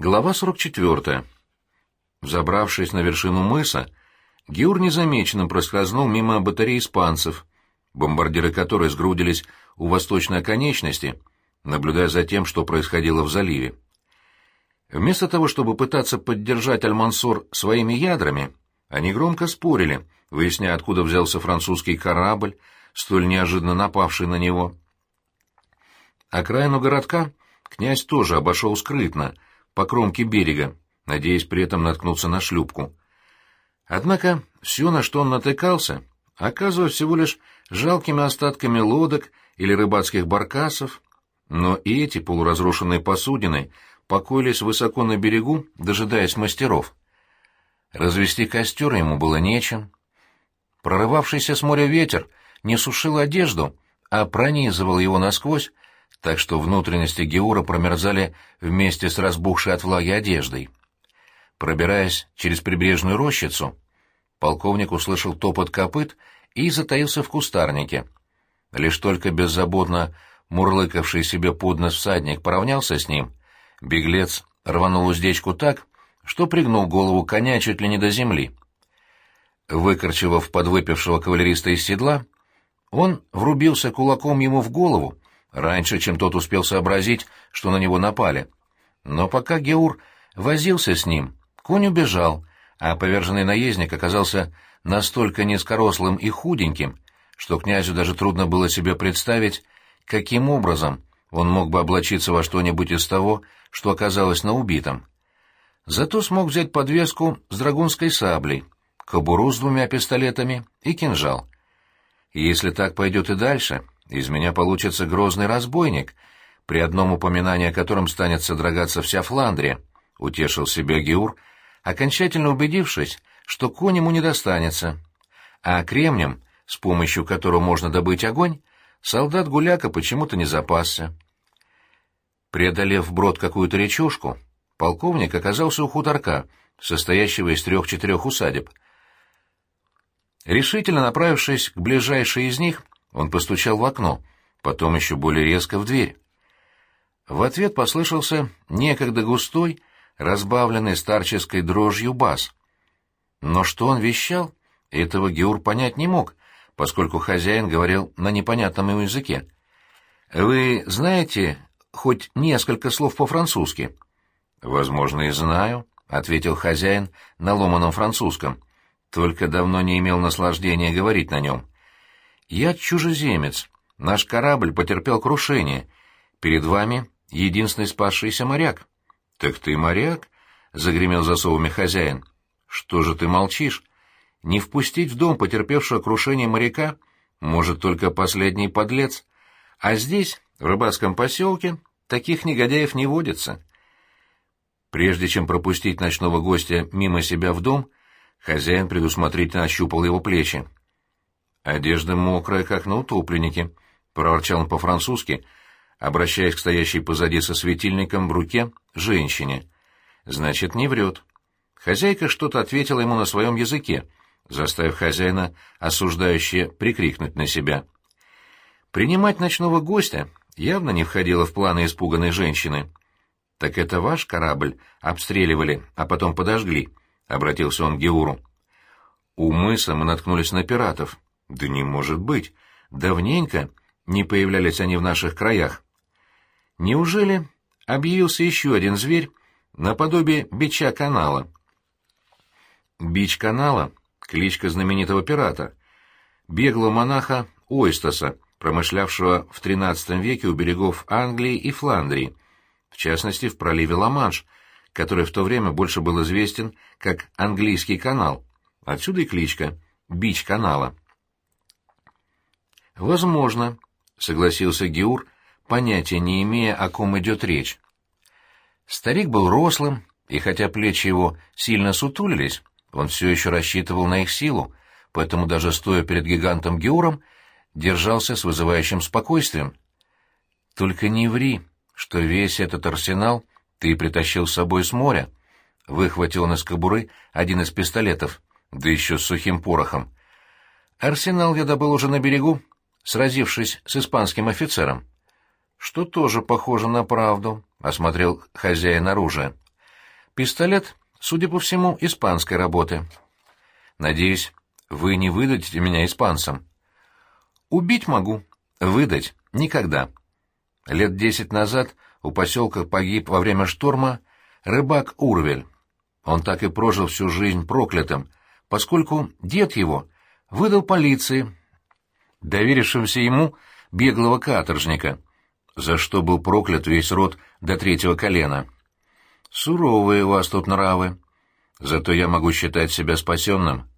Глава 44. Взобравшись на вершину мыса, Геур незамеченным проскользнул мимо батареи испанцев, бомбардиры которой сгрудились у восточной оконечности, наблюдая за тем, что происходило в заливе. Вместо того, чтобы пытаться поддержать Аль-Мансор своими ядрами, они громко спорили, выясняя, откуда взялся французский корабль, столь неожиданно напавший на него. Окраину городка князь тоже обошел скрытно — по кромке берега, надеясь при этом наткнуться на шлюпку. Однако все, на что он натыкался, оказывалось всего лишь жалкими остатками лодок или рыбацких баркасов, но и эти полуразрушенные посудины покоились высоко на берегу, дожидаясь мастеров. Развести костер ему было нечем. Прорывавшийся с моря ветер не сушил одежду, а пронизывал его насквозь, так что внутренности Геура промерзали вместе с разбухшей от влаги одеждой. Пробираясь через прибрежную рощицу, полковник услышал топот копыт и затаился в кустарнике. Лишь только беззаботно мурлыкавший себе под нос всадник поравнялся с ним, беглец рванул уздечку так, что пригнул голову коня чуть ли не до земли. Выкорчевав подвыпившего кавалериста из седла, он врубился кулаком ему в голову, раньше, чем тот успел сообразить, что на него напали. Но пока Геур возился с ним, конь убежал, а поверженный наездник оказался настолько низкорослым и худеньким, что князю даже трудно было себе представить, каким образом он мог бы облачиться во что-нибудь из того, что оказалось на убитом. Зато смог взять подвеску с драгунской саблей, кобуру с двумя пистолетами и кинжал. Если так пойдет и дальше, из меня получится грозный разбойник, при одном упоминании о котором станет содрогаться вся Фландрия, — утешил себя Геур, окончательно убедившись, что конь ему не достанется. А кремнем, с помощью которого можно добыть огонь, солдат Гуляка почему-то не запасся. Преодолев брод какую-то речушку, полковник оказался у хуторка, состоящего из трех-четырех усадеб. Решительно направившись к ближайшей из них, он постучал в окно, потом еще более резко в дверь. В ответ послышался некогда густой, разбавленный старческой дрожью бас. Но что он вещал, этого Геур понять не мог, поскольку хозяин говорил на непонятном ему языке. «Вы знаете хоть несколько слов по-французски?» «Возможно, и знаю», — ответил хозяин на ломаном французском. «Только давно не имел наслаждения говорить на нем». «Я чужеземец. Наш корабль потерпел крушение. Перед вами единственный спасшийся моряк». «Так ты моряк?» — загремел засовами хозяин. «Что же ты молчишь? Не впустить в дом потерпевшего крушение моряка может только последний подлец. А здесь, в рыбацком поселке, таких негодяев не водится». Прежде чем пропустить ночного гостя мимо себя в дом, хозяин предусмотрительно ощупал его плечи. «Одежда мокрая, как на утопленнике», — проворчал он по-французски, обращаясь к стоящей позади со светильником в руке женщине. «Значит, не врет». Хозяйка что-то ответила ему на своем языке, заставив хозяина осуждающе прикрикнуть на себя. Принимать ночного гостя явно не входило в планы испуганной женщины. «Так это ваш корабль обстреливали, а потом подожгли», — обратился он к Геуру. «У мыса мы наткнулись на пиратов. Да не может быть. Давненько не появлялись они в наших краях. Неужели объявился еще один зверь наподобие бича канала? Бич канала — кличка знаменитого пирата, беглого монаха Ойстаса, промышлявшего в XIII веке у берегов Англии и Фландрии, в частности в проливе Ла-Манш, который в то время больше был известен как Английский канал. Отсюда и кличка «Бич канала». «Возможно», — согласился Геур, понятия не имея, о ком идет речь. Старик был рослым, и хотя плечи его сильно сутулились, он все еще рассчитывал на их силу, поэтому даже стоя перед гигантом Геуром, держался с вызывающим спокойствием. «Только не ври, что весь этот арсенал ты притащил с собой с моря», — выхватил он из кобуры один из пистолетов, да еще с сухим порохом. «Арсенал я добыл уже на берегу, сразившись с испанским офицером. — Что тоже похоже на правду, — осмотрел хозяин оружия. Пистолет, судя по всему, испанской работы. Надеюсь, вы не выдадите меня испанцам. Убить могу, выдать — никогда. Лет десять назад у поселка погиб во время шторма рыбак Урвель. Он так и прожил всю жизнь проклятым, поскольку дед его выдал полиции, доверившимся ему беглого каторжника, за что был проклят весь род до третьего колена. Суровые у вас тут нравы. Зато я могу считать себя спасенным.